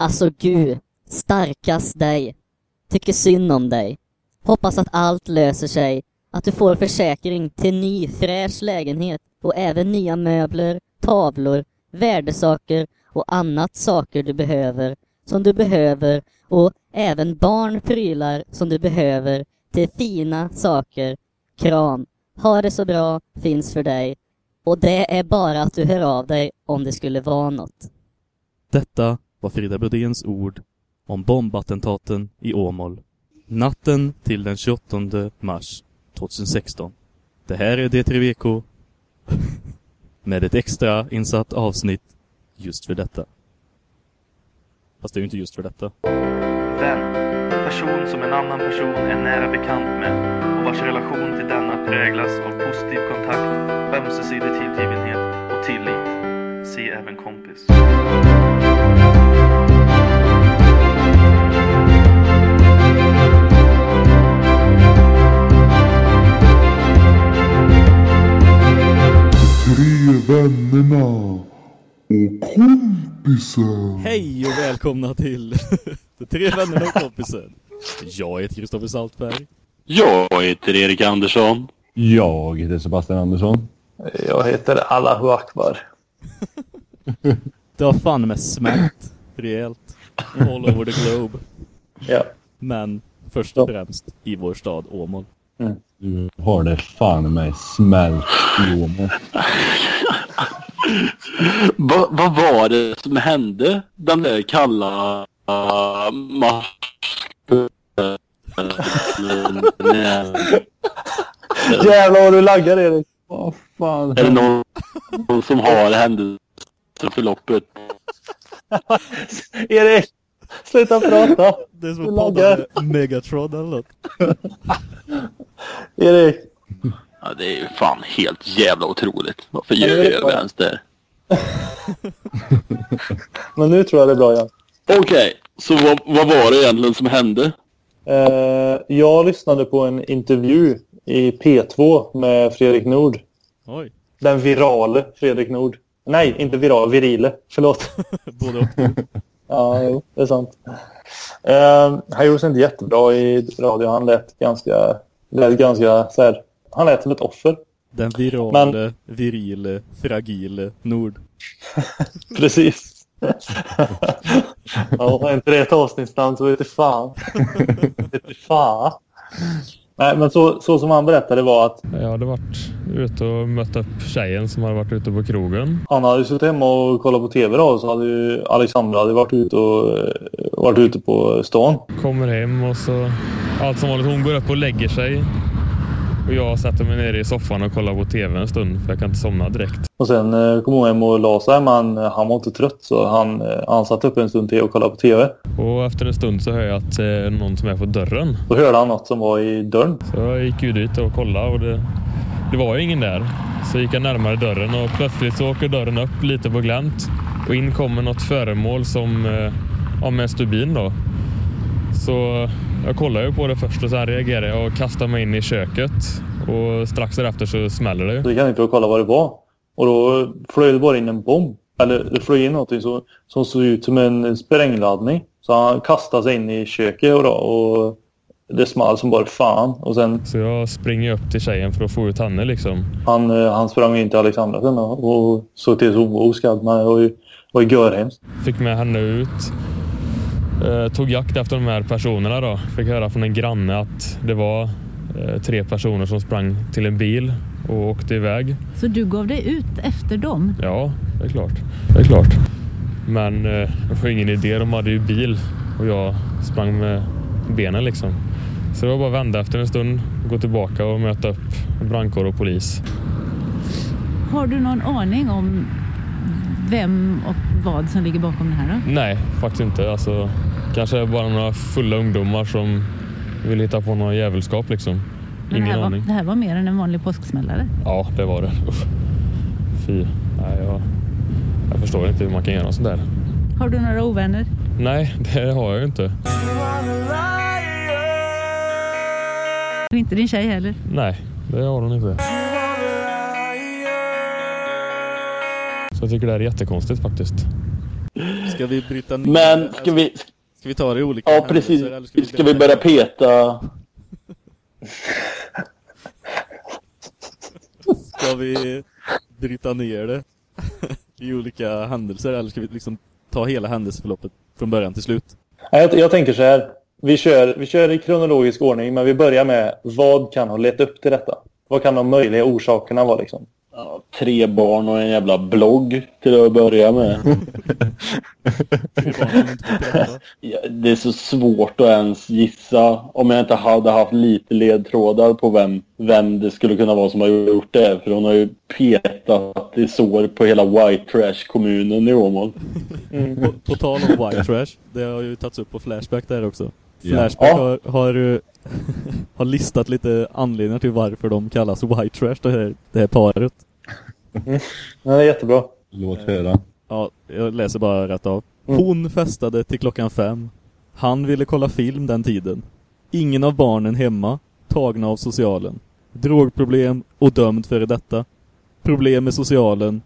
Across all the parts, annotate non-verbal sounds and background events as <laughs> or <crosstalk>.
Alltså gud, starkast dig. Tycker synd om dig. Hoppas att allt löser sig, att du får försäkring till ny fräsch lägenhet och även nya möbler, tavlor, värdesaker och annat saker du behöver, som du behöver och även barnprylar som du behöver till fina saker. Kram. Ha det så bra, finns för dig. Och det är bara att du hör av dig om det skulle vara något. Detta var Frida Brodéns ord om bombattentaten i Åmål. Natten till den 28 mars 2016. Det här är D3VK <laughs> med ett extra insatt avsnitt just för detta. Fast det är ju inte just för detta. Vän. Person som en annan person är nära bekant med och vars relation till denna präglas av positiv kontakt, ömsesidig tillgivenhet och tillit. Se även kompis. Vännerna och kompisen. Hej och välkomna till <laughs> De tre vännerna och kompisen. Jag heter Kristoffer Saltberg. Jag heter Erik Andersson. Jag heter Sebastian Andersson. Jag heter Allahu Akbar. Det har fan med smält rejält. All over the globe. Ja. Men först och främst i vår stad Åmål. Du har det fan med smält i Åmål. Va, vad var det som hände den där kalla uh, mars... Jävlar vad du laggar Erik. Vad fan Är det någon, någon som har händelseförloppet? <laughs> Erik! Sluta prata! Det är som att podda med Megatron eller något. <laughs> Erik! Ja, det är ju fan helt jävla otroligt. Varför gör jag det? <laughs> Men nu tror jag det är bra igen. Okej, så vad, vad var det egentligen som hände? Eh, jag lyssnade på en intervju i P2 med Fredrik Nord. Oj, Den virale Fredrik Nord. Nej, inte viral, virile. Förlåt. <laughs> både och. <laughs> Ja, jo, det är sant. Eh, han gjorde sig inte jättebra i radio. Han lät ganska, lät ganska så här, han lät som ett offer. Den virale, virile, fragile Nord. <laughs> Precis. ja, inte det ett avsnittsnamn så vete fan. <laughs> vete fan. Nej, men så, så som han berättade var att Jag hade varit ute och mött upp tjejen som hade varit ute på krogen. han hade suttit hemma och kollat på tv då, så hade ju Alexandra hade varit ute, och, varit ute på stan. Kommer hem och så... Allt som vanligt, hon går upp och lägger sig. Och jag sätter mig ner i soffan och kollar på tv en stund för jag kan inte somna direkt. Och sen eh, kom hon hem och la sig, men eh, han var inte trött så han, eh, han satt upp en stund till och kollade på tv. Och efter en stund så hör jag att är någon som är på dörren. Då hörde han något som var i dörren. Så jag gick ju dit och kollade och det, det var ju ingen där. Så gick jag närmare dörren och plötsligt så åker dörren upp lite på glänt. Och in kommer något föremål som, eh, ja med en stubin då. Så jag kollade ju på det först och sen reagerade jag och kastade mig in i köket. Och strax därefter så smäller det ju. Så gick han inte och kollade vad det var. Och då flög det bara in en bomb. Eller det flög in något som, som såg ut som en sprängladdning. Så han kastade sig in i köket och, då, och det small som bara fan. Och sen Så jag springer upp till tjejen för att få ut henne liksom. han, eh, han sprang in till Alexandra sen och såg till så hon var oskadd. Men det var ju görhemskt. Fick med henne ut. Eh, tog jakt efter de här personerna då. Fick höra från en granne att det var eh, tre personer som sprang till en bil och åkte iväg. Så du gav dig ut efter dem? Ja, det är klart. Det är klart. Men eh, det var ingen idé. De hade ju bil och jag sprang med benen liksom. Så det var bara att vända efter en stund, gå tillbaka och möta upp brandkår och polis. Har du någon aning om vem och vad som ligger bakom det här då? Nej, faktiskt inte. Alltså, kanske bara några fulla ungdomar som vill hitta på någon jävelskap liksom. Men det, Ingen här var, aning. det här var mer än en vanlig påsksmällare. Ja, det var det. Uff. Fy. Nej, jag, jag förstår inte hur man kan göra sånt där. Har du några ovänner? Nej, det har jag ju inte. Inte din tjej heller? Nej, det har hon inte. Så jag tycker det här är jättekonstigt faktiskt. Ska vi bryta ner Men ska vi... Ska vi ta det i olika Ja, precis. eller ska vi Ska vi börja peta? Ska vi bryta ner det <laughs> i olika händelser eller ska vi liksom ta hela händelseförloppet från början till slut? Jag, jag tänker så här. Vi kör, vi kör i kronologisk ordning, men vi börjar med vad kan ha lett upp till detta? Vad kan de möjliga orsakerna vara liksom? Ja, tre barn och en jävla blogg till att börja med. <laughs> Ja, det är så svårt att ens gissa om jag inte hade haft lite ledtrådar på vem, vem det skulle kunna vara som har gjort det. För hon har ju petat i sår på hela White Trash-kommunen i Åmål. På, på tal om white trash, det har ju tagits upp på Flashback där också. Flashback Ja. har, har, eh, <laughs> har listat lite anledningar till varför de kallas white trash, det här, det här paret. Ja, det är jättebra. Låt höra. Ja, jag läser bara rätt av. Hon festade till klockan fem. Han ville kolla film den tiden. Ingen av barnen hemma, tagna av socialen. Drogproblem och dömd för detta. Problem med socialen.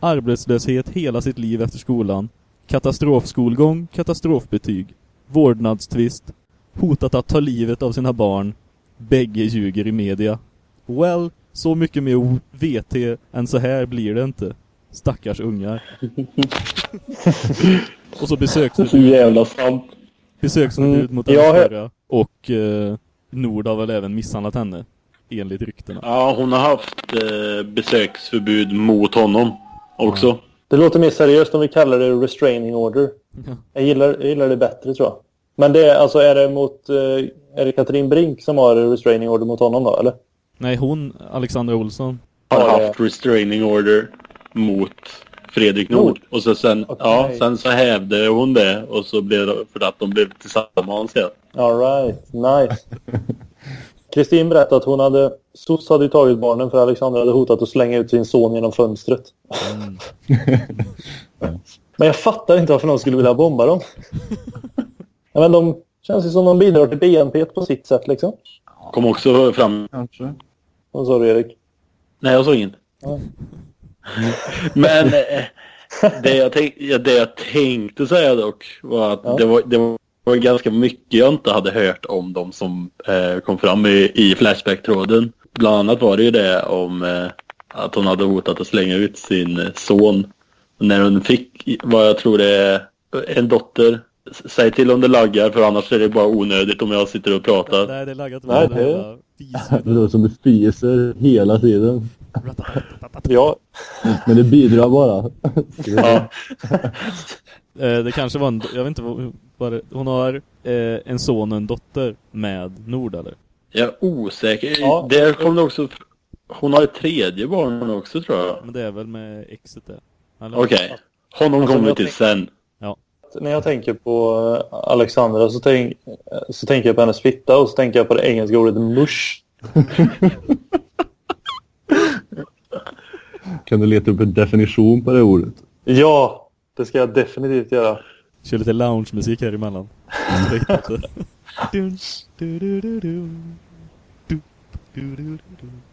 Arbetslöshet hela sitt liv efter skolan. Katastrofskolgång, katastrofbetyg. Vårdnadstvist. Hotat att ta livet av sina barn. Bägge ljuger i media. Well, så mycket mer VT än så här blir det inte. Stackars ungar. <laughs> och så Så besöksförbud, jävla sant. besöksförbud Mm, mot förra. Och eh, Nord har väl även misshandlat henne. Enligt ryktena. Ja, hon har haft eh, besöksförbud mot honom också. Det låter mer seriöst om vi kallar det restraining order. Ja. Jag gillar, jag gillar det bättre tror jag. Men det är, alltså, är det mot... eh, Är det Katrin Brink som har restraining order mot honom då, eller? Nej, hon, Alexandra Olsson. Har haft restraining order mot Fredrik Nord. Och så sen, Okej. ja, sen så hävde hon det och så blev det för att de blev tillsammans igen. All right, nice. <laughs> Kristin berättade att hon hade... SOS hade tagit barnen för Alexandra hade hotat att slänga ut sin son genom fönstret. Mm. <laughs> Men jag fattar inte varför någon skulle vilja bomba dem. <laughs> ja, men de känns ju som de bidrar till BNP på sitt sätt liksom. Kom också fram. Kanske. Vad sa du Erik? Nej, jag såg inget. Ja. <laughs> Men eh, det, jag tänk, ja, det jag tänkte säga dock var att Ja. det, var, det var ganska mycket jag inte hade hört om dem som eh, kom fram i, i Flashback-tråden. Bland annat var det ju det om eh, att hon hade hotat att slänga ut sin son. När hon fick, vad jag tror det är, en dotter. Säg till om det laggar för annars är det bara onödigt om jag sitter och pratar. Nej, det är laggat Nej, det- fis. Det låter som det fiser hela tiden. Ja, Men det bidrar bara. Ja. <laughs> Eh, det kanske var en, jag vet inte vad, det, hon har eh, en son och en dotter med Nord eller? Jag är osäker. Ja. Där kom det också... Hon har ett tredje barn också tror jag. Men det är väl med exet det? Okej. Honom Alltså, kommer vi till tänk- när jag tänker på eh, Alexandra så, tänk, så tänker jag på hennes fitta och så tänker jag på det engelska ordet mush. Kan du leta upp en definition på det ordet? Ja, det ska jag definitivt göra. Kör lite lounge-musik här emellan.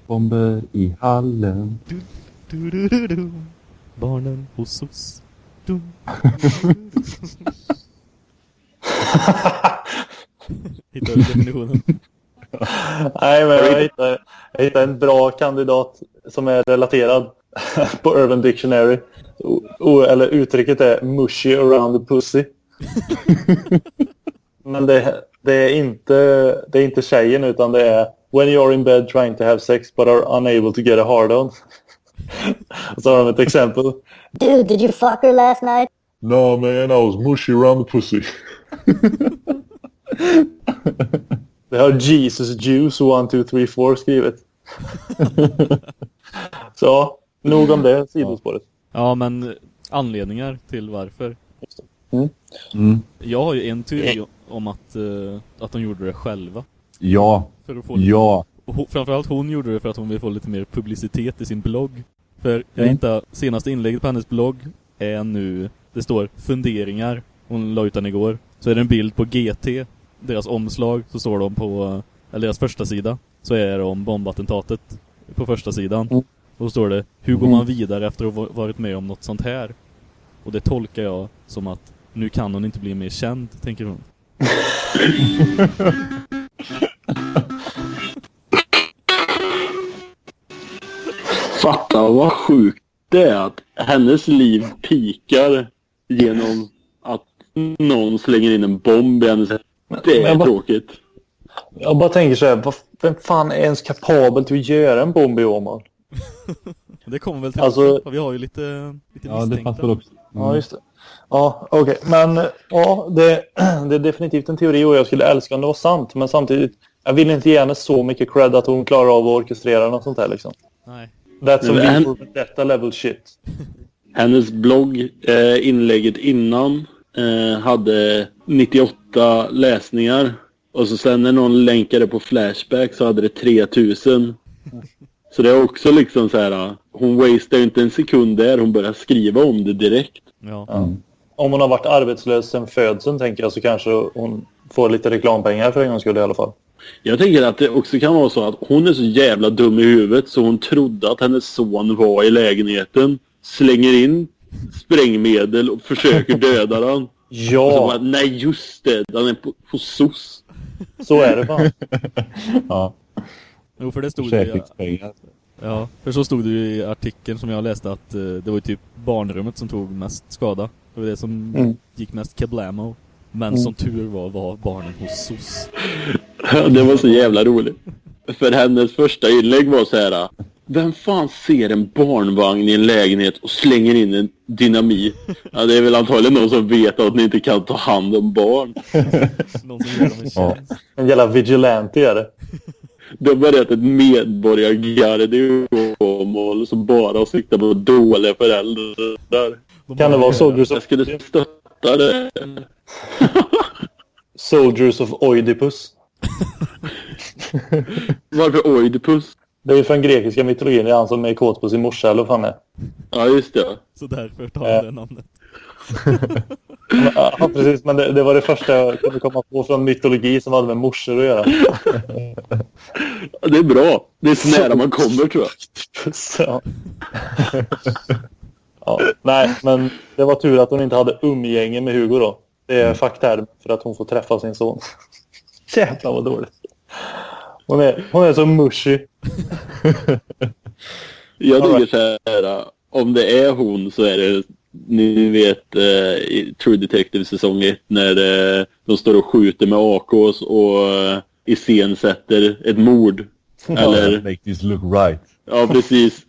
Bomber i hallen. Barnen hos oss. Dum. <laughs> Hittar du definitionen? Nej, men jag hittade, jag hittade en bra kandidat som är relaterad <laughs> på Urban Dictionary. O, o, eller uttrycket är mushy around the pussy. <laughs> men det, det, är inte, det är inte tjejen utan det är when you're in bed trying to have sex but are unable to get a hard on. <laughs> Och så har de ett exempel. Dude, did you fuck her last night? No, man, I was mushy around the pussy. <laughs> Det har Jesus Juice 1, 2, 3, 4 skrivit. Så, nog om det sidospåret. Ja, men anledningar till varför. Mm. Jag har ju en teori om att, eh, att de gjorde det själva. Ja. För att få lite, Ja. Och ho- framförallt hon gjorde det för att hon ville få lite mer publicitet i sin blogg. För jag Mm. hittade senaste inlägget på hennes blogg är nu, det står funderingar. Hon la ut den igår. Så är det en bild på GT, deras omslag, så står de på, eh, eller deras första sida så är det om bombattentatet på första sidan. Mm. Och så står det, hur går Mm. man vidare efter att ha va- varit med om något sånt här? Och det tolkar jag som att Nu kan hon inte bli mer känd, tänker hon. <laughs> Fatta vad sjukt det är att hennes liv pikar genom att någon slänger in en bomb i hennes Det är vad- tråkigt. Jag bara tänker så här, vad, vem fan är ens kapabel till att göra en bomb i Åmål? <laughs> Det kommer väl till Alltså- Vi har ju lite, lite Ja, det misstänkta. passar också. Ja, just det. Ja, okej. Men ja, det, <clears throat> det är definitivt en teori och jag skulle älska om det var sant. Men samtidigt, jag vill inte ge henne så mycket cred att hon klarar av att orkestrera något sånt här liksom. Nej. That's some for Vendetta level shit. Hennes blogg, eh, inlägget innan, eh, hade 98 läsningar. Och så sen när någon länkade på Flashback så hade det 3000. Så det är också liksom så här, hon wastar ju inte en sekund där, hon börjar skriva om det direkt. Ja. Om hon har varit arbetslös sedan födseln tänker jag så kanske hon får lite reklampengar för en gångs skull i alla fall. Jag tänker att det också kan vara så att hon är så jävla dum i huvudet så hon trodde att hennes son var i lägenheten. Slänger in sprängmedel och försöker <laughs> döda den. Och så Ja, bara, nej just det, den är på, på SOS. så är det fan. <laughs> Ja, Jo, för det stod det. Ja, för så stod det ju i artikeln som jag läste att eh, det var ju typ barnrummet som tog mest skada. Det var det som Mm. gick mest kablamo. Men som tur var var barnen hos SOS. Det var så jävla roligt. För hennes första inlägg var så här. Vem fan ser en barnvagn i en lägenhet och slänger in en dynamit? Ja, det är väl antagligen någon som vet att ni inte kan ta hand om barn. <laughs> Någon som gör dem en Ja. En jävla vigilante är det. Det var rätt ett medborgargarde i Åmål som bara siktar på dåliga föräldrar. De Kan det har- vara Soldiers Jag of, skulle stötta det. <laughs> Soldiers of Oidipus? <laughs> Varför Oidipus? Det är ju från grekiska mytologin. Det är han som är kåt på sin morsa eller vad fan är. Ja, just det. Så därför tar Eh. jag det namnet. <laughs> Ja, precis. Men det, det var det första jag kunde komma på från mytologi som hade med morsor att göra. Ja, Det är bra. Det är så nära man kommer tror jag. Så. Ja, nej, men det var tur att hon inte hade umgänge med Hugo då. Det är fackterm för att hon får träffa sin son. <laughs> Jävlar vad dåligt. Hon är, hon är så mushy. <laughs> Jag tycker så här, om det är hon så är det, ni vet eh, i True Detective säsong 1 när eh, de står och skjuter med AKs och eh, iscensätter ett mord. <laughs> Eller, Make this look right. Ja precis.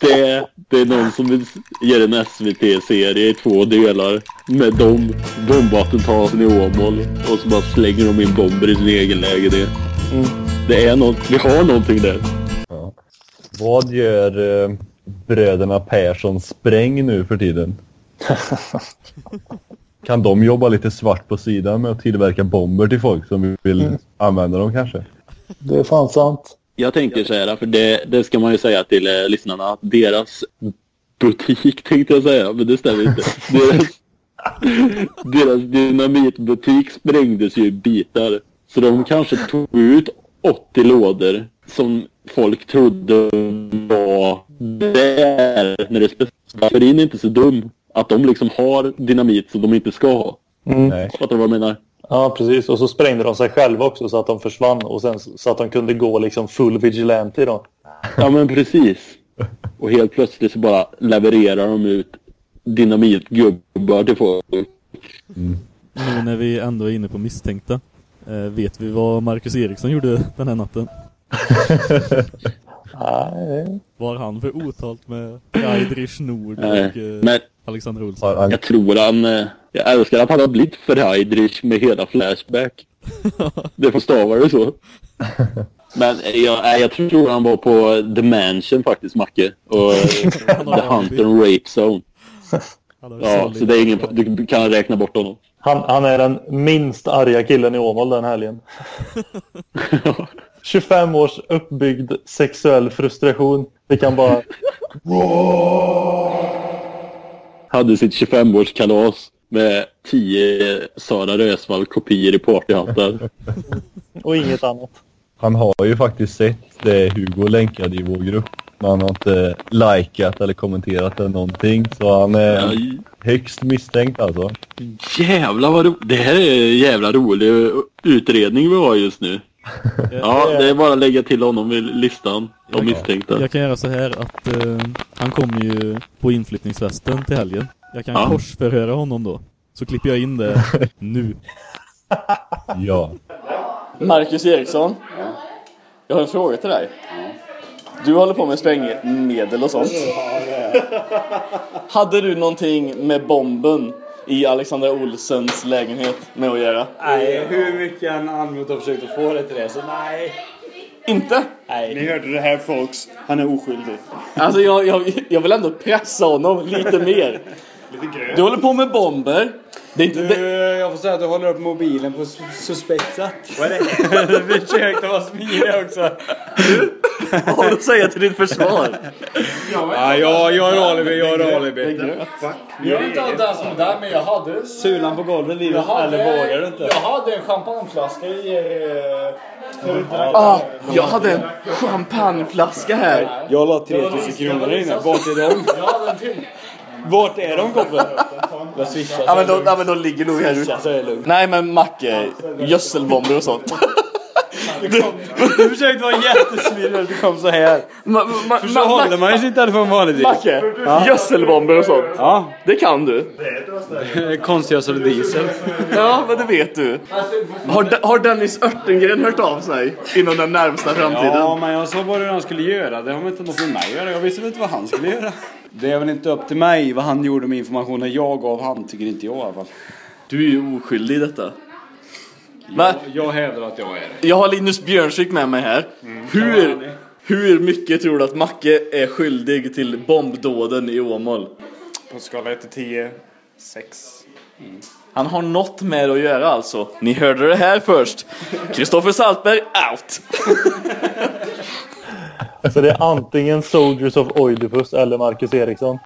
Det, det är någon som vill göra en SVT-serie i två delar med de bombattentaten i Åmål och så bara slänger de in bomber i sin egen lägenhet. Mm. Det är något, vi har någonting där. Vad gör eh, bröderna Persson Spräng nu för tiden? <laughs> Kan de jobba lite svart på sidan med att tillverka bomber till folk som vill använda dem kanske? Det är fan sant. Jag tänker så här, för det, det ska man ju säga till eh, lyssnarna, att deras butik <laughs> tänkte jag säga, men det stämmer inte. <laughs> Deras, deras dynamitbutik sprängdes ju i bitar. Så de kanske tog ut 80 lådor som folk trodde var där när det är inte så dum. Att de liksom har dynamit som de inte ska ha. Mm. Fattar du vad jag menar? Ja, precis. Och så sprängde de sig själva också så att de försvann och sen så att de kunde gå liksom full vigilante då. Ja men precis. Och helt plötsligt så bara levererar de ut dynamitgubbar till folk. Nu när vi ändå är inne på misstänkta. Eh, vet vi vad Marcus Eriksson gjorde den här natten? <laughs> Nej. Var han för otalt med Friedrich Nord och eh, men Alexander Olsson? Han, jag tror han... eh, Jag älskar att han har blivit Friedrich med hela Flashback. <laughs> Det får stava det så. Men eh, jag, nej, jag tror han var på The Mansion faktiskt, Macke. Och <laughs> eh, The Hunter and Rape Zone. Ja, så det är ingen... Du kan räkna bort honom. Han, han är den minst arga killen i Åmål den helgen. <laughs> 25 års uppbyggd sexuell frustration. Vi kan bara... Hade sitt 25-årskalas med 10 Sara Rösvall-kopior i partyhattar. <laughs> Och inget annat. han har ju faktiskt sett det Hugo länkade i vår grupp. men han har inte likat eller kommenterat eller någonting. Så han är Aj. högst misstänkt alltså. Jävlar vad ro- Det här är en jävla rolig utredning vi har just nu. Ja, det är bara att lägga till honom i listan. De misstänkta. Jag kan göra så här att eh, han kommer ju på inflyttningsfesten till helgen. Jag kan Ja. korsförhöra honom då. Så klipper jag in det <laughs> nu. Ja. Marcus Eriksson. Jag har en fråga till dig. Du håller på med sprängmedel och sånt. <laughs> Hade du någonting med bomben i Alexandra Olsens lägenhet med att göra? Nej, hur mycket han använt och försökt att få det till det, så nej. Inte? Nej. Ni hörde det här folks. Han är oskyldig. Alltså jag, jag, jag vill ändå pressa honom lite mer. Lite grönt. Du håller på med bomber. Det är inte... Du, jag får säga att du håller upp mobilen på sus- suspekt sätt. Vad är det? <laughs> försökte vara smidig också. Vad har du att säga till ditt försvar? Ja, jag, har alibi, jag har alibi. Jag inte allt det som där, men jag hade... Sulan på golvet livet, eller vågar du inte? Jag hade en champagneflaska i... Eh, Ah, jag hade en champagneflaska här. Jag la 3000 kronor där inne. Vart är de? jag hade en till. Vart är de gubben? Jag swishar. Ja men de, ja, men de ligger nog här ute. Nej men Macke, gödselbomber och sånt. <laughs> Du försökte vara jättesmidig och du kom så här. Ma, ma, För så håller man ju sin telefon vanligtvis. Macke, Ja. gödselbomber och sånt. Ja. Det kan du. <laughs> Konstgödsel och diesel. Ja, men det vet du. Har, har Dennis Örtengren hört av sig inom den närmsta framtiden? Ja, men jag sa bara hur han skulle göra. Det har inte något med mig att göra. Jag visste väl inte vad han skulle göra. Det är väl inte upp till mig vad han gjorde med informationen jag gav han, tycker inte jag i alla fall. Du är ju oskyldig i detta. Jag, jag hävdar att jag är det. Jag har Linus Björnsvik med mig här. Mm. Hur, hur mycket tror du att Macke är skyldig till bombdåden i Åmål? På skala 1 till 10, 6. Han har något med det att göra alltså. Ni hörde det här först. Kristoffer Saltberg out! <laughs> Så det är antingen Soldiers of Oidipus eller Marcus Eriksson.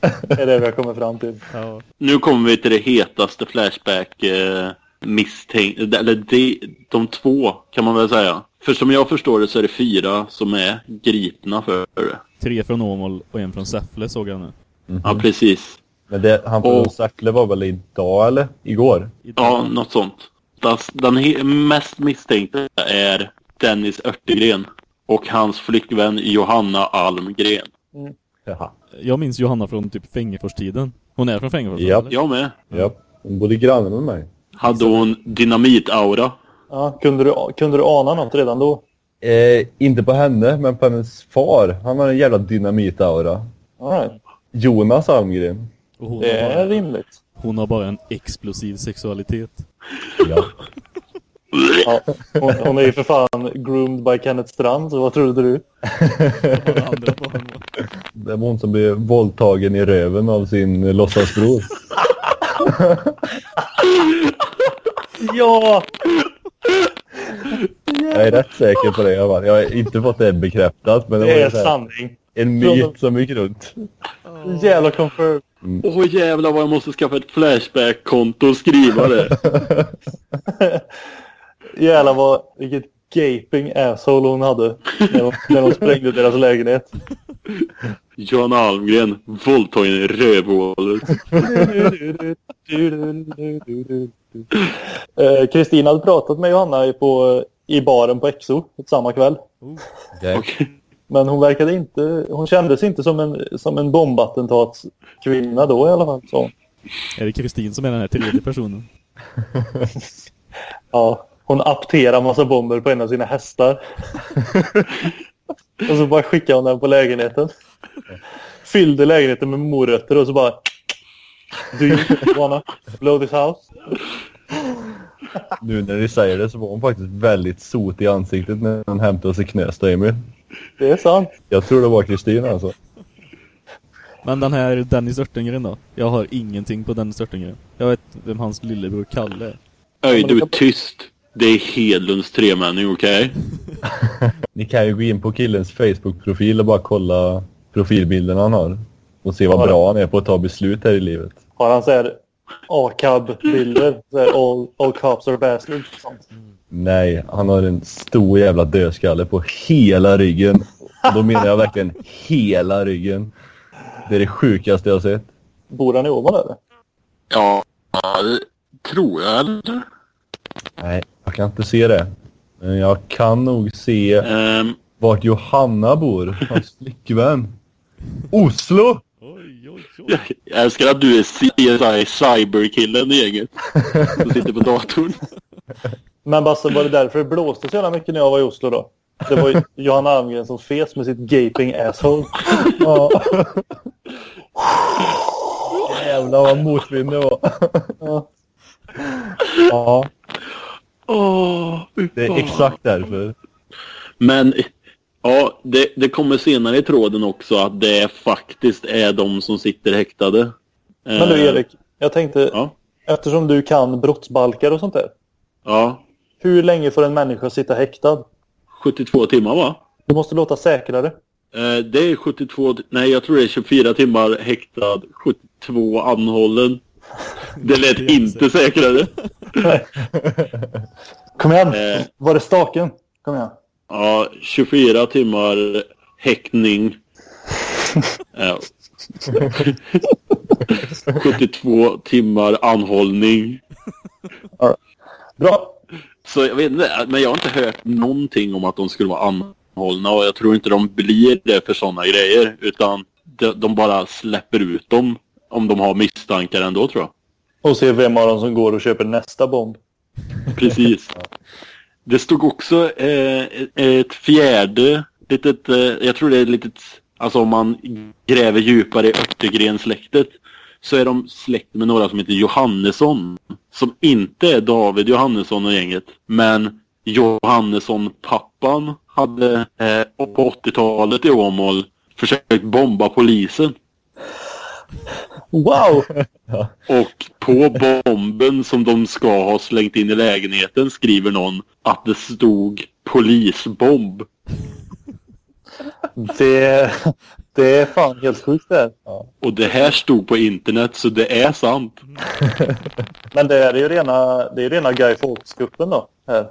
<laughs> Det är det vi har kommit fram till. Ja. Nu kommer vi till det hetaste Flashback eh, misstänk... Eller de, de två kan man väl säga. För som jag förstår det så är det fyra som är gripna för det. Tre från Åmål och en från Säffle såg jag nu. Ja, precis. Men det, han från Och- Säffle var väl idag eller? Igår? Ja, något sånt. Den, mest misstänkta är Dennis Örtegren och hans flickvän Johanna Almgren. Jaha. Jag minns Johanna från typ Fengeforstiden. Hon är från Fengefors? Japp. eller? Jag med. Ja. Hon bodde granne med mig. Hade hon dynamitaura? Ja, kunde, du, kunde du ana något redan då? Eh, inte på henne, men på hennes far. Han har en jävla dynamitaura. Right. Jonas Almgren. Och hon, Det har är bara, rimligt. hon har bara en explosiv sexualitet. Ja. Ja, hon, hon är ju för fan groomed by Kenneth Strand, så vad trodde du? Det var hon som blev våldtagen i röven av sin låtsasbror. <laughs> Ja! Jag är rätt säker på det. Jag, bara. jag har inte fått det bekräftat. Men det, Det är sanning. en myt som gick runt. Jävla confirm. Åh jävlar vad jag måste skaffa ett Flashback-konto och skriva det. <laughs> Jävlar vad, vilket gaping asshole hon hade när de, när de sprängde deras lägenhet. <laughs> Johanna Almgren, våldtagen i rövhålet. Eh, Kristina hade pratat med Johanna på, i baren på Exo samma kväll. Okay. Okej. Men hon verkade inte, hon kändes inte som en, som en bombattentatskvinna då i alla fall. Så. Är det Kristin som är den här tredje personen? <laughs> Ja, hon apterar massa bomber på en av sina hästar. <laughs> och så bara skickade hon den på lägenheten. Fyllde lägenheten med morötter och så bara... Do you wanna blow this house? Nu när ni säger det så var hon faktiskt väldigt sot i ansiktet när hon hämtade sig Knösta, Emil. Det är sant. Jag tror det var Kristin alltså. Men den här Dennis Örtengren då? Jag har ingenting på Dennis Örtengren. Jag vet vem hans lillebror Kalle är. Öj, du är tyst. Det är Hedlunds tremänning, okej? <laughs> Ni kan ju gå in på killens Facebook-profil och bara kolla profilbilderna han har. Och se vad bra han är på att ta beslut här i livet. Har han så här A-cab-bilder? <laughs> All, all cops are bastards. Sånt. Nej, han har en stor jävla dödskalle på hela ryggen. Och då menar jag verkligen hela ryggen. Det är det sjukaste jag har sett. Bor han i Åmål eller? Ja, det tror jag eller? Nej, jag kan inte se det. Men jag kan nog se um, vart Johanna bor, hans flickvän. Oslo! Jag, jag älskar att du är CSI cyberkillen i gänget. Som sitter på datorn. Men Basse, var det därför det blåste så jävla mycket när jag var i Oslo då? Det var ju Johanna Almgren som fes med sitt gaping asshole. Ja. Jävlar vad motvind det var. Ja. Ja, Åh, det är exakt därför. Men ja, det, det kommer senare i tråden också att det faktiskt är de som sitter häktade. Men du Eh, Erik, jag tänkte, Ja. eftersom du kan brottsbalkar och sånt där. Ja, Hur länge får en människa sitta häktad? 72 timmar va? Det måste låta säkrare. Eh, det är 72, nej jag tror det är 24 timmar häktad, 72 anhållen. <laughs> Det lät inte säkrare. <laughs> Kom igen, Eh. var det staken? Kom igen. Ja, 24 timmar häktning. <laughs> Ja. 72 timmar anhållning. Bra. Så jag vet inte, men jag har inte hört någonting om att de skulle vara anhållna och jag tror inte de blir det för sådana grejer. Utan de, de bara släpper ut dem om de har misstankar ändå tror jag. Och se vem av dem som går och köper nästa bomb. Precis. Det stod också eh, ett fjärde litet, eh, jag tror det är ett litet, alltså om man gräver djupare i Örtegren-släktet så är de släkt med några som heter Johannesson. Som inte är David Johannesson och gänget. Men Johannesson-pappan hade eh, på 80-talet i Åmål försökt bomba polisen. Wow! <laughs> Och på bomben som de ska ha slängt in i lägenheten skriver någon att det stod polisbomb. <laughs> Det, det är fan helt sjukt det här. Och det här stod på internet så det är sant. <laughs> Men det är ju rena, det är rena Guy Fawkes-kuppen då. Här.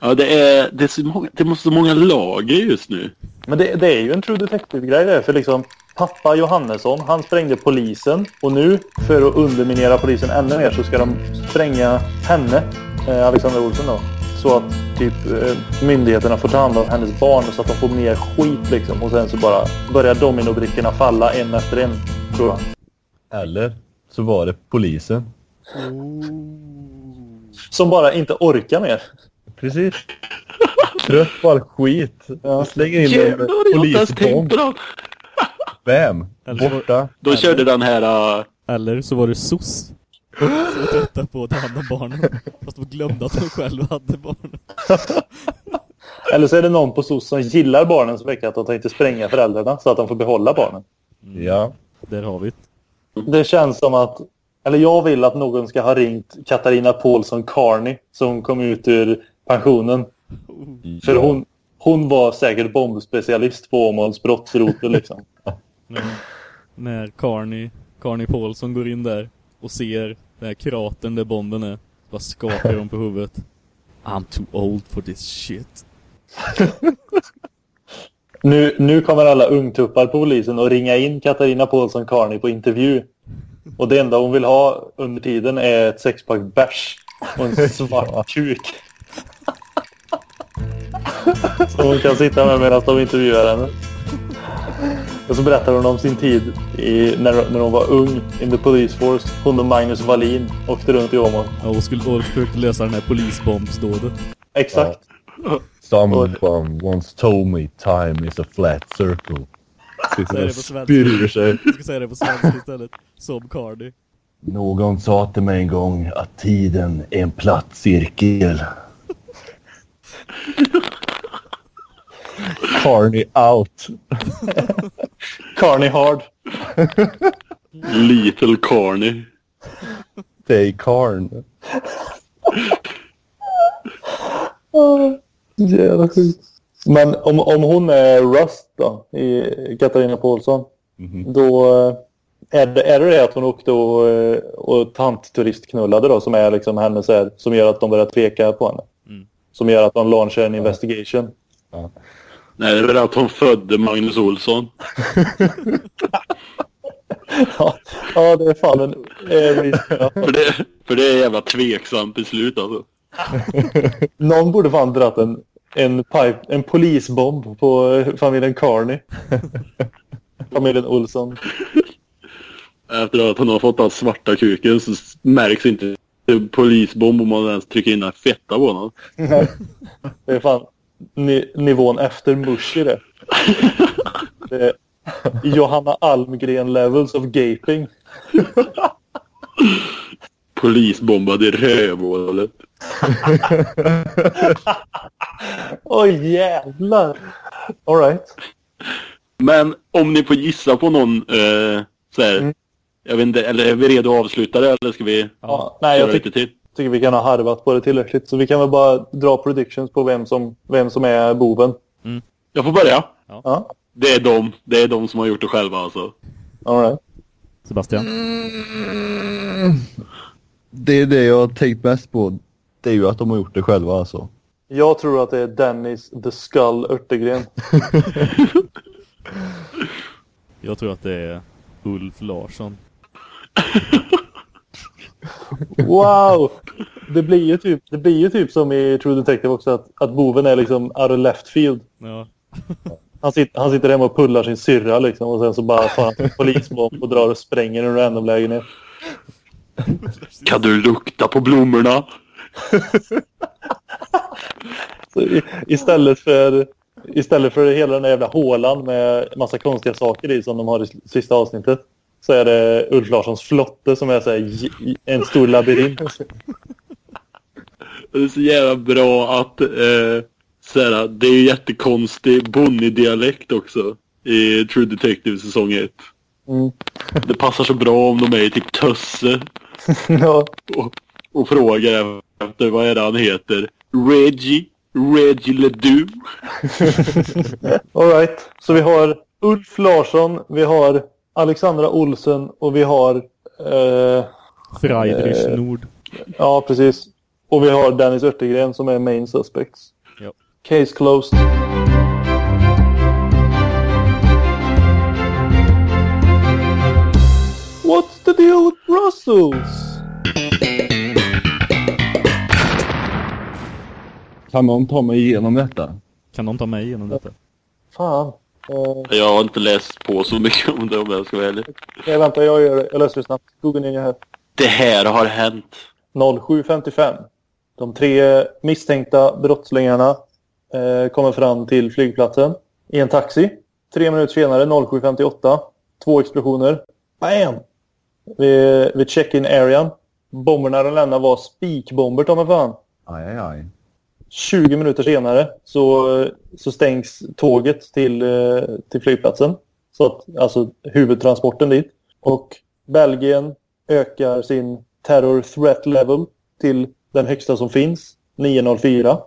Ja, det är, det är så många, det måste så många lager just nu. Men det, det är ju en True Detective-grej det. För liksom pappa Johannesson, han sprängde polisen. Och nu, för att underminera polisen ännu mer, så ska de spränga henne, eh, Alexandra Olsson då. Så att typ eh, myndigheterna får ta hand om hennes barn så att de får mer skit liksom. Och sen så bara börjar dominobrickorna falla en efter en, tror jag. Eller så var det polisen. Som bara inte orkar mer. Precis. Trött på all skit. Ja. Slänger in en Jävlar, tänkt polisbomb. Bam! Eller Borta. De körde den här... Uh, Eller så var det SOS som var trötta på att ta hand om barnen. Fast de glömde att de själva hade barnen. <laughs> Eller så är det någon på SOS som gillar barnen så mycket att de tänkte spränga föräldrarna så att de får behålla barnen. Ja. Där har vi det. Det känns som att, eller jag vill att någon ska ha ringt Katarina Paulsson Carney som kom ut ur pensionen. För hon, hon var säkert bombspecialist på Åmåls brottsrotel liksom. <laughs> När, när Carney, Carney Paulsson går in där och ser den här kratern där bomben är. Bara skakar de på huvudet. I'm too old for this shit. <laughs> Nu, nu kommer alla ungtuppar på polisen och ringa in Katarina Paulsson Carney på intervju. Och det enda hon vill ha under tiden är ett sexpack bärs och en svart kuk. Som hon kan sitta med medan de intervjuar henne. Och så berättar hon om sin tid i, när, när hon var ung in the police force. Hon och Magnus Wallin åkte runt i Åmål. Ja, och, skulle, och försökte lösa den här polisbombsdådet. Exakt. Someone once told me time is a flat circle. Sitter och spyr sig. Jag ska säga det på svenska istället. Som Carney. Någon sa till mig en gång att tiden är en platt cirkel. Carney out. Carney hard. Little Carney. Day Carn. Jävla sjukt. Men om, om hon är Rust då, i Katarina Paulsson, då eh, är det, är det det att hon åkte och, eh, och tantturistknullade då, som är liksom hennes är, som gör att de börjar tveka på henne? Som gör att de launchar en investigation? Nej, det är att hon födde Magnus Olsson. <laughs> ja, ja, det är fan en... För det, för det är jävla tveksamt beslut alltså. <laughs> Någon borde fan dratt en, en, pipe, en polisbomb på eh, familjen Carney. <laughs> familjen Olsson. Efter att hon har fått den svarta kuken så märks inte polisbomb om man ens trycker in en fetta på honom. Det är fan ni, nivån efter Mushi <laughs> det. Johanna Almgren levels of gaping. Polisbombad i rövhålet. <laughs> Oj jävlar. Alright. Men om ni får gissa på någon eh, så här, Jag vet inte, eller är vi redo att avsluta det eller ska vi Ja, nej, jag lite till? Tycker vi kan ha harvat på det tillräckligt. Så vi kan väl bara dra predictions på vem som, vem som är boven. Jag får börja. Ja. Det är de. Det är de som har gjort det själva alltså. All right. Sebastian? Det är det jag har tänkt mest på. Det är ju att de har gjort det själva alltså. Jag tror att det är Dennis the Skull Örtegren. <laughs> Jag tror att det är Ulf Larsson. <laughs> Wow! Det blir ju typ, det blir ju typ som i True Detective också att, att boven är liksom out of left field. Ja. Han sitter, han sitter hemma och pullar sin syrra liksom och sen så bara får han polisbomb och drar och spränger en random lägenhet. Kan du lukta på blommorna? Så i, istället för istället för hela den där jävla hålan med massa konstiga saker i som de har i sista avsnittet så är det Ulf Larssons flotte som är så här, en stor labyrint. Det är så jävla bra att eh, så här, det är ju jättekonstig Bonnie-dialekt också i True Detective säsong 1. Mm. Det passar så bra om de är typ Tösse <laughs> ja. och, och frågar efter vad är det han heter. Reggie? Reggie Ledoux? <laughs> All right. Så vi har Ulf Larsson, vi har Alexandra Olsen och vi har... Eh, Friedrich eh, Nord. Ja, precis. Och vi har Dennis Örtegren som är main suspects. Ja. Case closed. What's the deal with Brussels? Kan någon ta mig igenom detta? Kan någon ta mig igenom detta? Fan. Jag har inte läst på så mycket om det om jag ska vara ärlig. jag väntar, jag gör det. Jag löser det snabbt. Google ner här. Det här har hänt. 07.55. De tre misstänkta brottslingarna eh, kommer fram till flygplatsen i en taxi. Tre minuter senare, 07.58. Två explosioner. Bam! Vid, vid check-in arean. Bomberna de lämnade var spikbomber, ta mig fan. Aj, aj, aj. 20 minuter senare så, så stängs tåget till, eh, till flygplatsen. Så att, alltså huvudtransporten dit. Och Belgien ökar sin terror threat level till den högsta som finns, 904.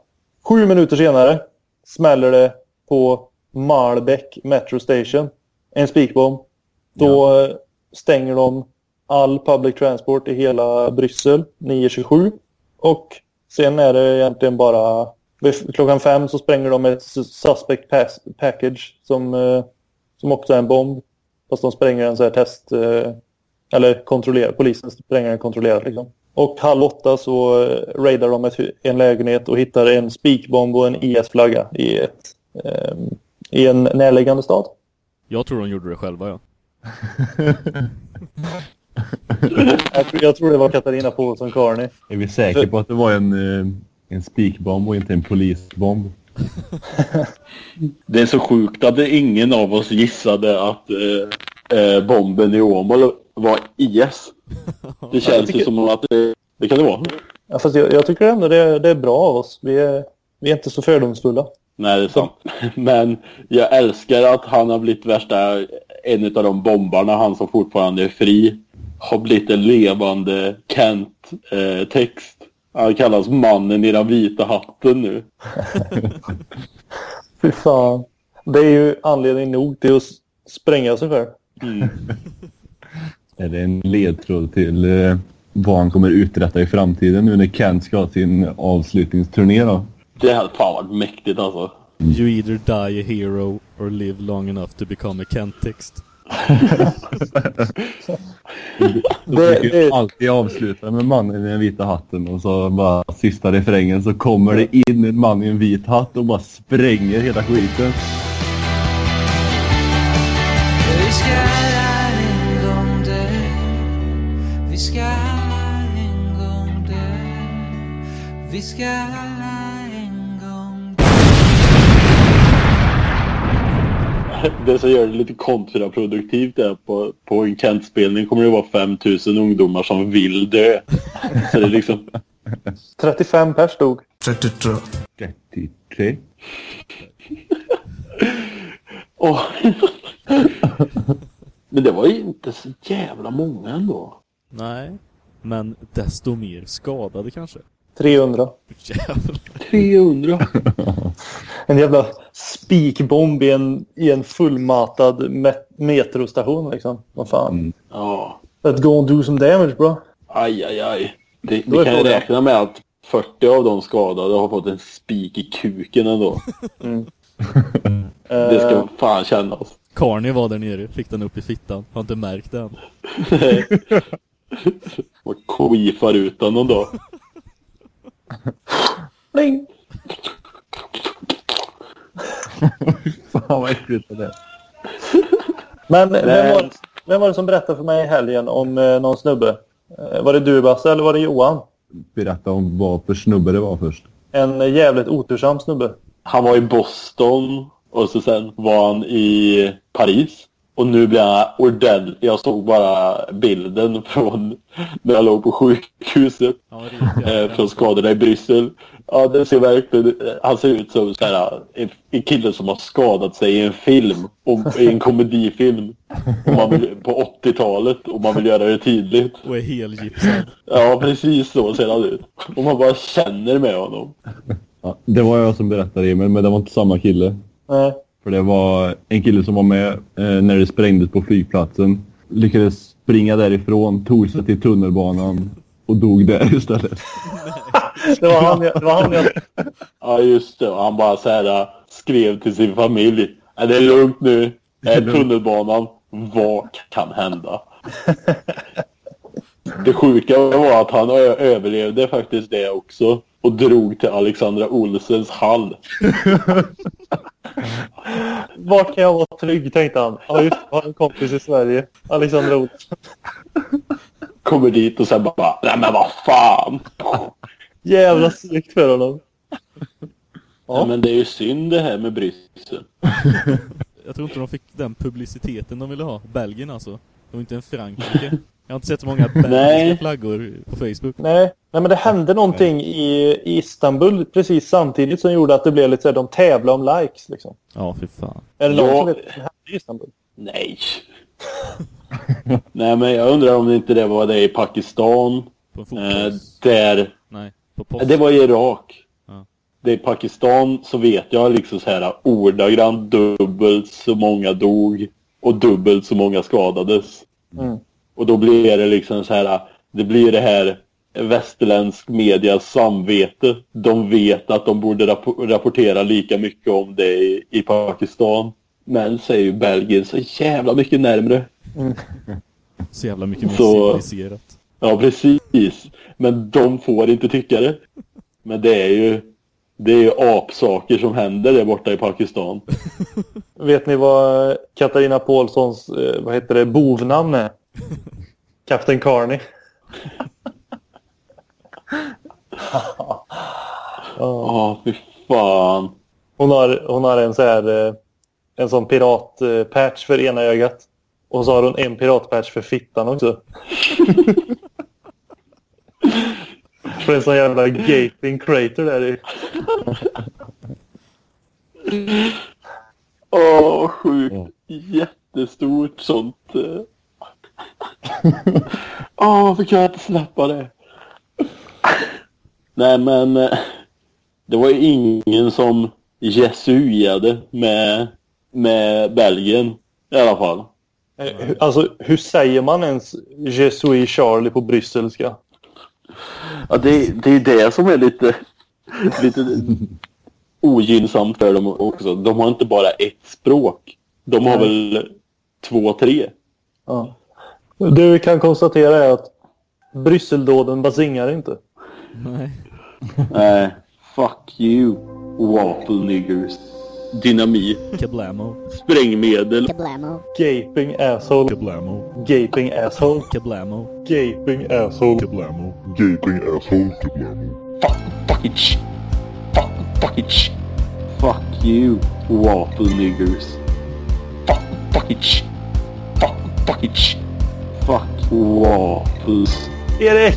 Sju minuter senare smäller det på Malbäck Metro Station. En spikbomb. Då eh, stänger de all public transport i hela Bryssel 927. Och sen är det egentligen bara... Klockan fem så spränger de ett sus- suspect pass, package som, eh, som också är en bomb. Fast de spränger en så här test... Eh, eller kontrollerar. Polisen spränger den kontrollerat liksom. Och halv åtta så eh, raidar de ett, en lägenhet och hittar en spikbomb och en IS-flagga i, ett, eh, i en närliggande stad. Jag tror de gjorde det själva, ja. <laughs> Jag, tror- jag tror det var Katarina Paulsson Carney. Är vi säkra på att det var en, eh, en spikbomb och inte en polisbomb? Det är så sjukt att det ingen av oss gissade att eh, eh, bomben i Åmål var IS. Det känns ju som att det, det kan det vara. Ja, fast jag, jag tycker ändå det, det är bra av oss. Vi är, vi är inte så fördomsfulla. Nej, det är sant. Men jag älskar att han har blivit värsta, en av de bombarna, han som fortfarande är fri, har blivit en levande Kent-text. han kallas mannen i den vita hatten nu. <laughs> Fy fan. Det är ju anledning nog till att spränga sig själv. Mm. <laughs> Är det en ledtråd till eh, vad han kommer uträtta i framtiden nu när Kent ska ha sin avslutningsturné då? Det hade fan varit mäktigt alltså. You either die a hero or live long enough to become a Kent-text. Du brukar alltid avsluta med mannen i den vita hatten och så bara sista refrängen så kommer det in en man i en vit hatt och bara spränger hela skiten. Vi ska en gång dö Vi ska en gång dö Vi ska <laughs> Det som gör det lite kontraproduktivt är på, på en Kent-spelning kommer det vara 5000 ungdomar som vill dö. Så det är liksom... <laughs> 35 pers dog. 33. 33. <laughs> Åh. Men det var ju inte så jävla många ändå. Nej, men desto mer skadade kanske. 300. Jävlar. 300? <laughs> En jävla spikbomb i en, i en fullmatad met- metrostation liksom. Vad fan. Ja. Let's go and do some damage bro. Aj, aj, aj. Det, vi kan ju räkna med att 40 av de skadade har fått en spik i kuken ändå. <laughs> Det Eh. ska fan kännas. Carney var där nere, fick den upp i fittan. Har inte märkt den. <laughs> Och queefar ut den någon dag. Pling! Fan vad äckligt det är. Men vem var, vem var det som berättade för mig i helgen om eh, någon snubbe? Eh, var det du Basse eller var det Johan? Berätta om vad för snubbe det var först. En eh, jävligt otursam snubbe. Han var i Boston och så sen var han i Paris. Och nu blir han ordentligt. Jag såg bara bilden från när jag låg på sjukhuset. eh, från skadorna i Bryssel. Ja, det ser verkligen... Han ser ut som så här, en, en kille som har skadat sig i en film. Och, I en komedifilm. Och man vill, på 80-talet. Och man vill göra det tydligt. Och är helgipsad. Ja, precis så ser han ut. Och man bara känner med honom. Ja, det var jag som berättade Emil, men det var inte samma kille. Nej. För det var en kille som var med eh, när det sprängdes på flygplatsen. Lyckades springa därifrån, tog sig till tunnelbanan och dog där <laughs> istället. <laughs> Det var han, jag- det var han jag... Ja, just det. Han bara så här äh, skrev till sin familj. Är det är lugnt nu. Är tunnelbanan. Vad kan hända? <laughs> Det sjuka var att han överlevde faktiskt det också. Och drog till Alexandra Olsens hall. <laughs> Vart kan jag vara trygg tänkte han. Ja just jag har en kompis i Sverige. Alexandra Olsson. Kommer dit och sen bara, nej men vad fan. Jävla segt för honom. Ja. Men det är ju synd det här med Bryssel. Jag tror inte de fick den publiciteten de ville ha. Belgien alltså. Det var inte en Frankrike. Jag har inte sett så många <laughs> belgiska flaggor på Facebook. Nej, nej men det hände någonting i, Istanbul precis samtidigt som gjorde att det blev lite så här, de tävlade om likes liksom. Ja, för fan. Är det någon Ja. som vet vad som hände i Istanbul? Nej. <laughs> Nej men jag undrar om det inte det var det i Pakistan. På eh, där... Nej, på post. Det var i Irak. Ja. Det är i Pakistan så vet jag liksom så här ordagrant dubbelt så många dog och dubbelt så många skadades. Mm. Och då blir det liksom så här, det blir det här västerländsk medias samvete. De vet att de borde rapportera lika mycket om det i, i Pakistan. Men så är ju Belgien så jävla mycket närmre. Så jävla mycket mer Så- civiliserat. Ja, precis. Men de får inte tycka det. Men det är ju det är ju apsaker som händer där borta i Pakistan. <laughs> Vet ni vad Katarina Paulssons, eh, vad heter det, bovnamn är? Kapten Carney. Ja, fy fan. Hon har, hon har en så här, eh, en sån piratpatch för ena ögat. Och så har hon en piratpatch för fittan också. <laughs> för en sån jävla gaping crater där i. Åh, vad sjukt. Jättestort sånt. Åh, varför kan jag inte släppa det? Nej, men eh, det var ju ingen som jesuade med, med Belgien i alla fall. Eh, Alltså, hur säger man ens Je suis Charlie på brysselska? Ja, det, det är det som är lite, lite ogynnsamt för dem också. De har inte bara ett språk. De har Nej. väl två, tre. Ja. Det vi kan konstatera är att Brysseldåden basingar inte. Nej. Nej. Fuck you, waffle niggers. Dynamit. Kablamo. Sprängmedel. Kablamo. Gaping asshole. Kablamo. Gaping asshole. Kablamo. Gaping asshole. Kablamo. Gaping asshole kablamo. Fuck, fuck it. Fuck, fuck it. Fuck you, waffle niggers. Fuck, fuck it. Fuck, fuck it. Fuck waffles. Erik!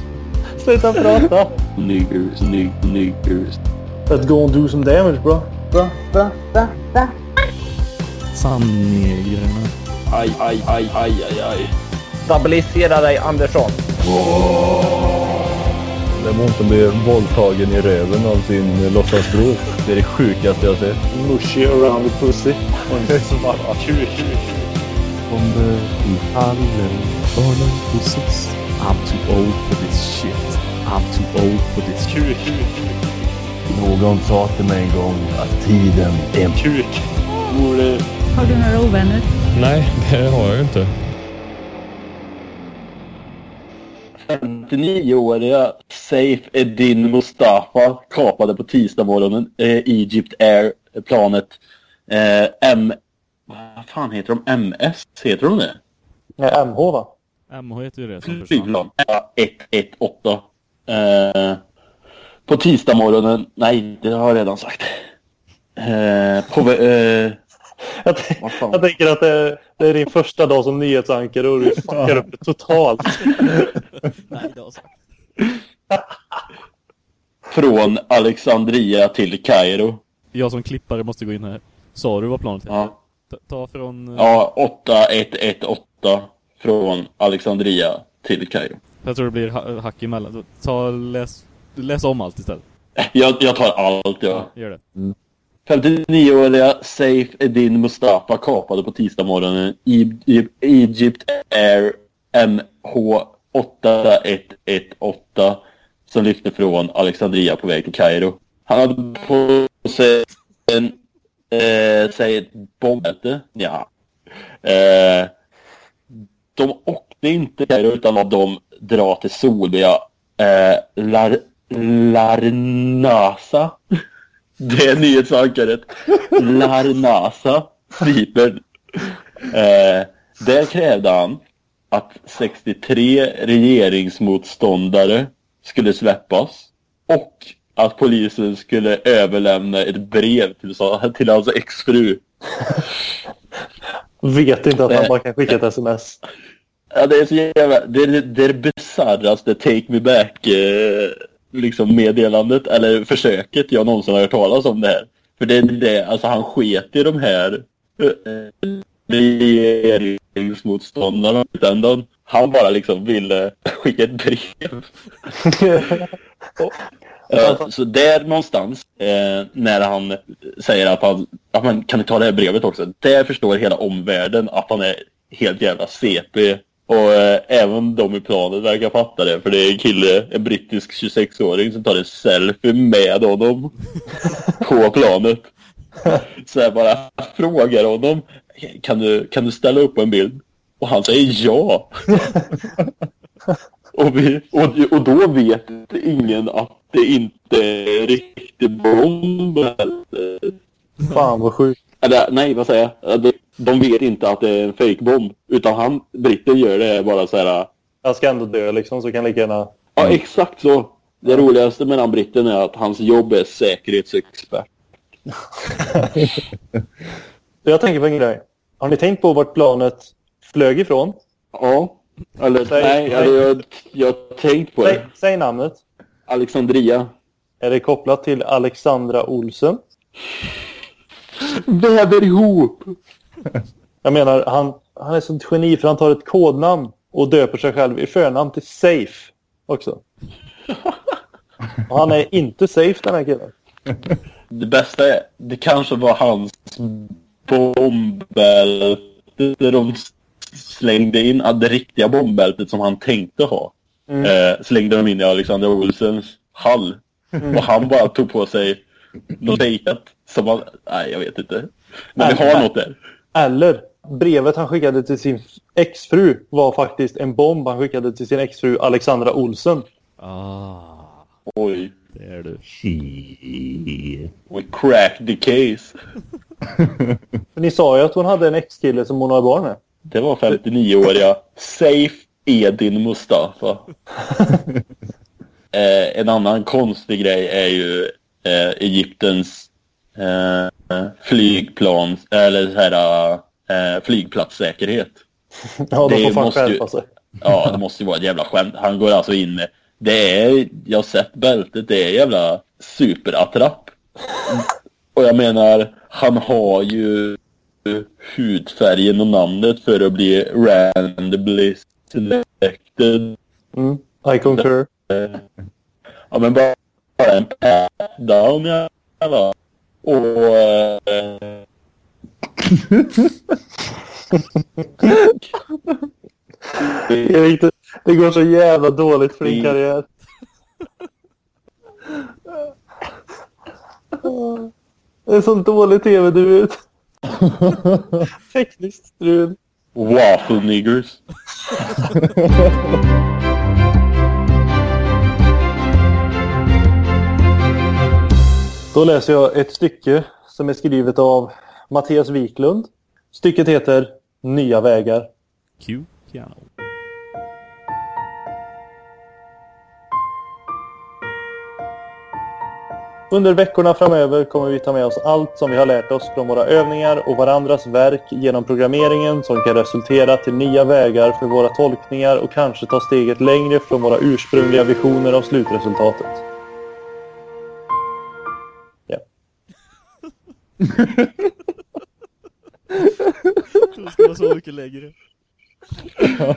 Sluta prata! <laughs> Niggers, nig, niggers. Let's go and do some damage bro. Bra, bra, bra, bra. Sandnegrerna. Aj, aj, aj, aj, aj, aj. Stabilisera dig Andersson. Det må inte bli våldtagen i röven av sin låtsasbror. Det är det sjukaste jag sett. Mushy around the pussy. Och en svart kuk. Kommer i hallen, barnen hos oss. I'm too old for this shit. I'm too old for this Kuk. Någon sa till mig en gång att tiden är en Kuk. Borde... Har du några ovänner? Nej, det har jag ju inte. 59-åriga Saif Eddin Mustafa kapade på tisdagsmorgonen eh, Egypt Air-planet eh, M... Vad fan heter de? MS? Heter de det? Nej, MH va? MH heter ju det som försvann. Flygplan. 118. Eh, på tisdagsmorgonen... Nej, det har jag redan sagt. Eh, på... Eh, Jag, jag tänker att det, det är din första dag som nyhetsankare och du fuckar upp det totalt. <laughs> Nej, det. Från Alexandria till Kairo. Jag som klippare måste gå in här. Sa du vad planet heter? Ja. Ta, ta från... eh, Ja, 8118 från Alexandria till Kairo. Jag tror det blir ha hack emellan. Ta läs, läs om allt istället. <laughs> Jag, jag tar allt, ja. Ja, gör det. 59-åriga Saif Eddin Mustafa kapade på tisdagsmorgonen i, i Egypt Air MH8118 som lyfte från Alexandria på väg till Kairo. Han hade på sig en, eh, säg ett bombbälte. Ja. Eh, åkte inte Kairo utan de drar till soliga eh, Lar, Larnasa. <laughs> Det är nyhetsankaret. Larnasa, Cypern. Eh, där krävde han att 63 regeringsmotståndare skulle släppas och att polisen skulle överlämna ett brev till, till hans exfru. Vet inte att han bara kan skicka ett sms. Ja, det är så jävla... Det är det, det, är det bisarraste Take Me Back eh, liksom meddelandet eller försöket jag någonsin har hört talas om det här. För det är det, alltså han sket i de här eh, regeringsmotståndarna i slutändan. Han bara liksom ville skicka ett brev. <laughs> Så där någonstans, eh, när han säger att han, att man kan ni ta det här brevet också, där förstår hela omvärlden att han är helt jävla CP. Och eh, även de i planet verkar fatta det, för det är en kille, en brittisk 26-åring som tar en selfie med honom <laughs> på planet. Så jag bara frågar honom, kan du, kan du ställa upp en bild? Och han säger ja. <laughs> Och, vi, och, och då vet ingen att det inte är riktig bomb. Fan vad sjukt. Eller, nej, vad säger jag? De- vet inte att det är en fejkbomb. Utan han, britten gör det bara så här. Jag ska ändå dö liksom så kan lika gärna... Ja, exakt så. Det roligaste med den britten är att hans jobb är säkerhetsexpert. <laughs> Jag tänker på en grej. Har ni tänkt på vart planet flög ifrån? Ja. Eller Säg- nej, säg- jag, jag har tänkt på Säg, det. säg namnet. Alexandria. Är det kopplat till Alexandra Olsen? Väver ihop! <laughs> Jag menar, han, han är sånt geni för han tar ett kodnamn och döper sig själv i förnamn till Safe också. Och han är inte safe den här killen. Det bästa är, det kanske var hans bombbälte de slängde in, det riktiga bombbältet som han tänkte ha. Mm. Eh, slängde de in i Alexander Olsens hall. Mm. Och han bara tog på sig Något dejtat som man... Nej, jag vet inte. Men vi har något där. Eller brevet han skickade till sin exfru var faktiskt en bomb han skickade till sin exfru Alexandra Olsen. Ah, Oj. det är du. We cracked the case. <laughs> Ni sa ju att hon hade en ex-kille som hon har barn med. Det var 59-åriga Saif Edin Mustafa. <laughs> eh, en annan konstig grej är ju eh, Egyptens eh, flygplans eller så här, eh, flygplatssäkerhet. <laughs> Ja, de Det får fan måste ju- skärpa sig. Ja, det måste ju vara ett jävla skämt. Han går alltså in med... Det är... Jag har sett bältet. Det är jävla superattrapp. Och jag menar, han har ju hudfärgen och namnet för att bli randomly selected. Mm. I concur. Ja, men bara bara en pat down i alla. Och... Eh, <laughs> det, det går så jävla dåligt för din karriär. Det är sån dålig tv du ut. <laughs> Tekniskt strul. waffle niggers. <laughs> Då läser jag ett stycke som är skrivet av Mattias Wiklund. Stycket heter Nya vägar. Q piano. Under veckorna framöver kommer vi ta med oss allt som vi har lärt oss från våra övningar och varandras verk genom programmeringen som kan resultera till nya vägar för våra tolkningar och kanske ta steget längre från våra ursprungliga visioner av slutresultatet. Det ska vara så mycket längre. <laughs>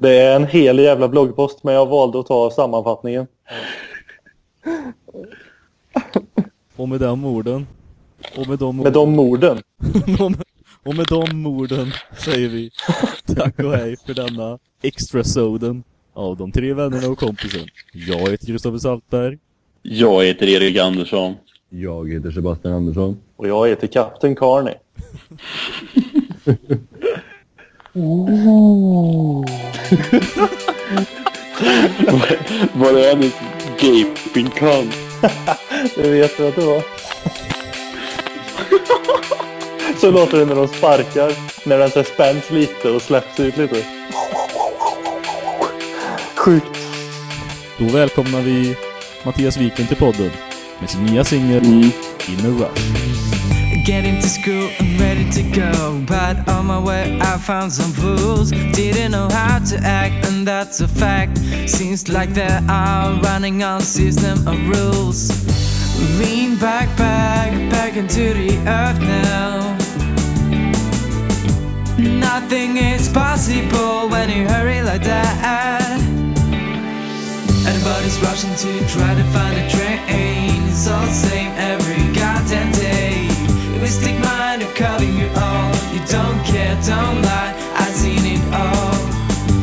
Det är en hel jävla bloggpost men jag valde att ta sammanfattningen. Och med de orden. Och med de Med de orden. <laughs> och med de orden säger vi tack och hej för denna extra soden av de tre vännerna och kompisen. Jag heter Kristoffer Saltberg. Jag heter Erik Andersson. Jag heter Sebastian Andersson. Och jag heter Kapten Carney. <laughs> Var det hennes gaping cunt? <laughs> Det vet du att det var. Så låter det när de sparkar. När den så spänns lite och släpps ut lite. Sjukt. Då välkomnar vi Mattias Wiklund till podden med sin nya singel Mm. In a Rush. Getting to school, I'm ready to go. But on my way, I found some fools. Didn't know how to act, and that's a fact. Seems like they are running on system of rules. Lean back, back, back into the earth now. Nothing is possible when you hurry like that. Everybody's rushing to try to find a train. It's all the same every goddamn day. Egoistic mind of cutting you off. You don't care, don't lie. I've seen it all.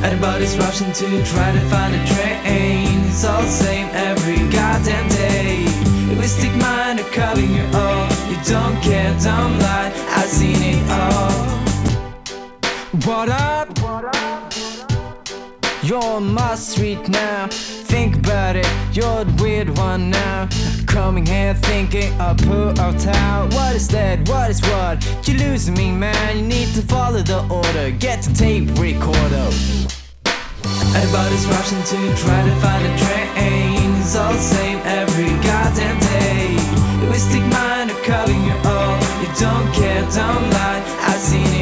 Everybody's rushing to try to find a train. It's all the same every goddamn day. Egoistic mind of cutting you off. You don't care, don't lie. I've seen it all. What up? You're on my street now. Think about it, you're the weird one now. Coming here thinking I put out out. What is that? What is what? You're losing me, man. You need to follow the order. Get the tape recorder. Everybody's rushing to try to find a train. It's all the same every goddamn day. Egoistic mind of cutting you off. You don't care, don't lie. I've seen